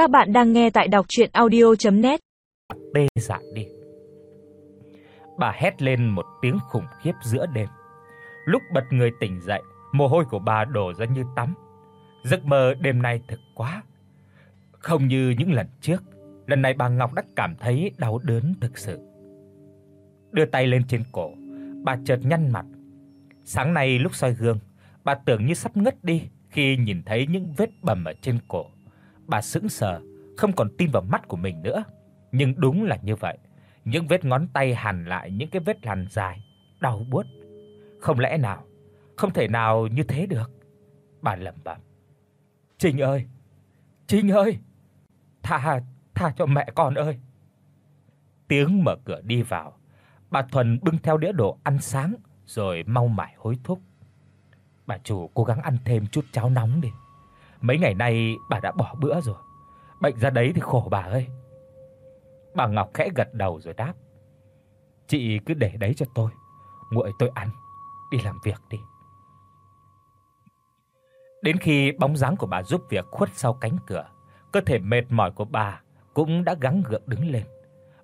Các bạn đang nghe tại đọc audio net Tê dại đi. Bà hét lên một tiếng khủng khiếp giữa đêm. Lúc bật người tỉnh dậy, mồ hôi của bà đổ ra như tắm. Giấc mơ đêm nay thực quá. Không như những lần trước, lần này bà Ngọc đã cảm thấy đau đớn thực sự. Đưa tay lên trên cổ, bà chợt nhăn mặt. Sáng nay lúc soi gương, bà tưởng như sắp ngất đi khi nhìn thấy những vết bầm ở trên cổ. Bà sững sờ, không còn tin vào mắt của mình nữa. Nhưng đúng là như vậy, những vết ngón tay hằn lại những cái vết lằn dài, đau buốt. Không lẽ nào, không thể nào như thế được. Bà lẩm bẩm. Trinh ơi, Trinh ơi, tha tha cho mẹ con ơi. Tiếng mở cửa đi vào, bà Thuần bưng theo đĩa đồ ăn sáng rồi mau mải hối thúc. Bà chủ cố gắng ăn thêm chút cháo nóng đi. Mấy ngày nay bà đã bỏ bữa rồi. Bệnh ra đấy thì khổ bà ơi. Bà Ngọc khẽ gật đầu rồi đáp. Chị cứ để đấy cho tôi, nguội tôi ăn, đi làm việc đi. Đến khi bóng dáng của bà giúp việc khuất sau cánh cửa, cơ thể mệt mỏi của bà cũng đã gắng gượng đứng lên.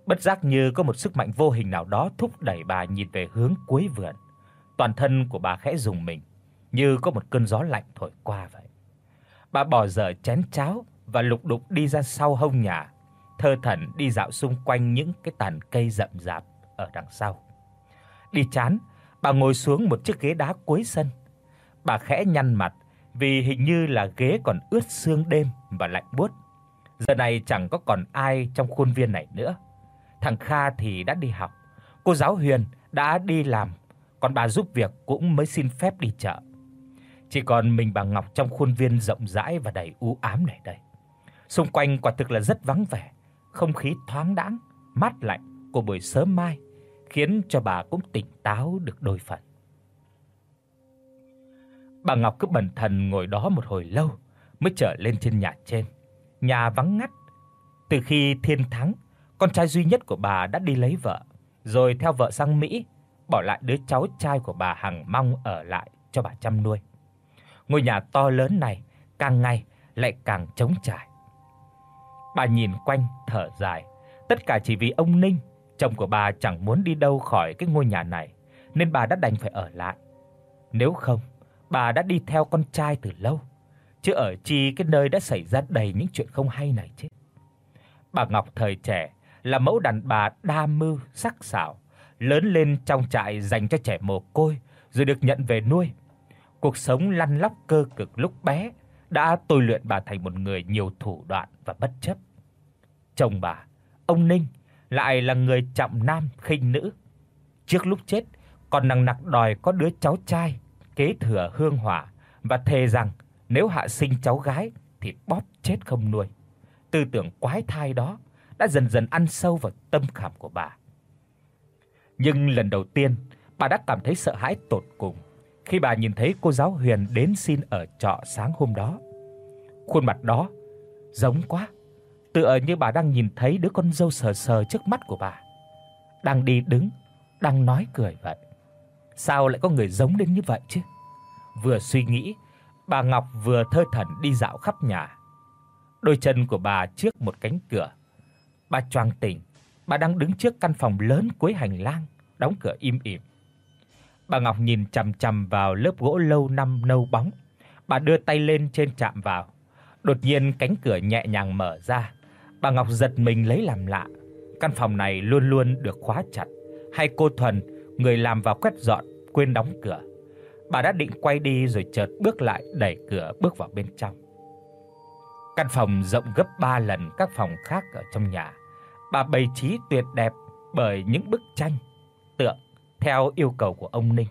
Bất giác như có một sức mạnh vô hình nào đó thúc đẩy bà nhìn về hướng cuối vườn. Toàn thân của bà khẽ rùng mình, như có một cơn gió lạnh thổi qua vậy. Bà bỏ dở chén cháo và lục đục đi ra sau hông nhà, thơ thẩn đi dạo xung quanh những cái tàn cây rậm rạp ở đằng sau. Đi chán, bà ngồi xuống một chiếc ghế đá cuối sân. Bà khẽ nhăn mặt vì hình như là ghế còn ướt sương đêm và lạnh buốt. Giờ này chẳng có còn ai trong khuôn viên này nữa. Thằng Kha thì đã đi học, cô giáo Huyền đã đi làm, còn bà giúp việc cũng mới xin phép đi chợ. Chỉ còn mình bà Ngọc trong khuôn viên rộng rãi và đầy u ám này đây. Xung quanh quả thực là rất vắng vẻ, không khí thoáng đãng, mát lạnh của buổi sớm mai khiến cho bà cũng tỉnh táo được đôi phần. Bà Ngọc cứ bần thần ngồi đó một hồi lâu mới trở lên trên nhà trên. Nhà vắng ngắt. Từ khi Thiên Thắng, con trai duy nhất của bà đã đi lấy vợ, rồi theo vợ sang Mỹ, bỏ lại đứa cháu trai của bà Hằng mong ở lại cho bà chăm nuôi. Ngôi nhà to lớn này càng ngày lại càng trống trải. Bà nhìn quanh thở dài, tất cả chỉ vì ông Ninh, chồng của bà chẳng muốn đi đâu khỏi cái ngôi nhà này, nên bà đã đành phải ở lại. Nếu không, bà đã đi theo con trai từ lâu, chứ ở chi cái nơi đã xảy ra đầy những chuyện không hay này chứ. Bà Ngọc thời trẻ là mẫu đàn bà đa mưu sắc sảo, lớn lên trong trại dành cho trẻ mồ côi rồi được nhận về nuôi. Cuộc sống lăn lóc cơ cực lúc bé đã tôi luyện bà thành một người nhiều thủ đoạn và bất chấp. Chồng bà, ông Ninh lại là người trọng nam khinh nữ. Trước lúc chết còn nặng nặc đòi có đứa cháu trai kế thừa hương hỏa và thề rằng nếu hạ sinh cháu gái thì bóp chết không nuôi. Tư tưởng quái thai đó đã dần dần ăn sâu vào tâm khảm của bà. Nhưng lần đầu tiên, bà đã cảm thấy sợ hãi tột cùng khi bà nhìn thấy cô giáo Huyền đến xin ở trọ sáng hôm đó. Khuôn mặt đó giống quá, tựa như bà đang nhìn thấy đứa con dâu sờ sờ trước mắt của bà, đang đi đứng, đang nói cười vậy. Sao lại có người giống đến như vậy chứ? Vừa suy nghĩ, bà Ngọc vừa thơ thẩn đi dạo khắp nhà. Đôi chân của bà trước một cánh cửa. Bà choàng tỉnh, bà đang đứng trước căn phòng lớn cuối hành lang, đóng cửa im ỉm. Bà Ngọc nhìn chằm chằm vào lớp gỗ lâu năm nâu bóng. Bà đưa tay lên trên chạm vào. Đột nhiên cánh cửa nhẹ nhàng mở ra. Bà Ngọc giật mình lấy làm lạ. Căn phòng này luôn luôn được khóa chặt, hay cô Thuần, người làm vào quét dọn quên đóng cửa. Bà đã định quay đi rồi chợt bước lại đẩy cửa bước vào bên trong. Căn phòng rộng gấp 3 lần các phòng khác ở trong nhà. Bà bày trí tuyệt đẹp bởi những bức tranh, tượng theo yêu cầu của ông Ninh.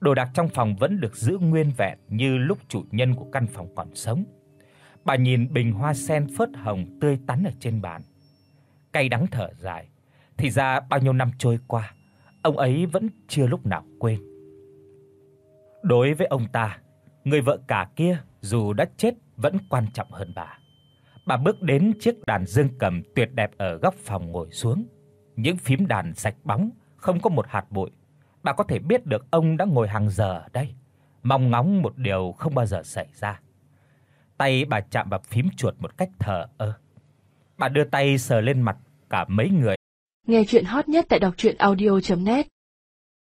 Đồ đạc trong phòng vẫn được giữ nguyên vẹn như lúc chủ nhân của căn phòng còn sống. Bà nhìn bình hoa sen phớt hồng tươi tắn ở trên bàn, cay đắng thở dài, thì ra bao nhiêu năm trôi qua, ông ấy vẫn chưa lúc nào quên. Đối với ông ta, người vợ cả kia dù đã chết vẫn quan trọng hơn bà. Bà bước đến chiếc đàn dương cầm tuyệt đẹp ở góc phòng ngồi xuống. Những phím đàn sạch bóng, không có một hạt bụi. Bà có thể biết được ông đã ngồi hàng giờ ở đây, mong ngóng một điều không bao giờ xảy ra. Tay bà chạm vào phím chuột một cách thờ ơ. Bà đưa tay sờ lên mặt cả mấy người. Nghe truyện hot nhất tại doctruyenaudio.net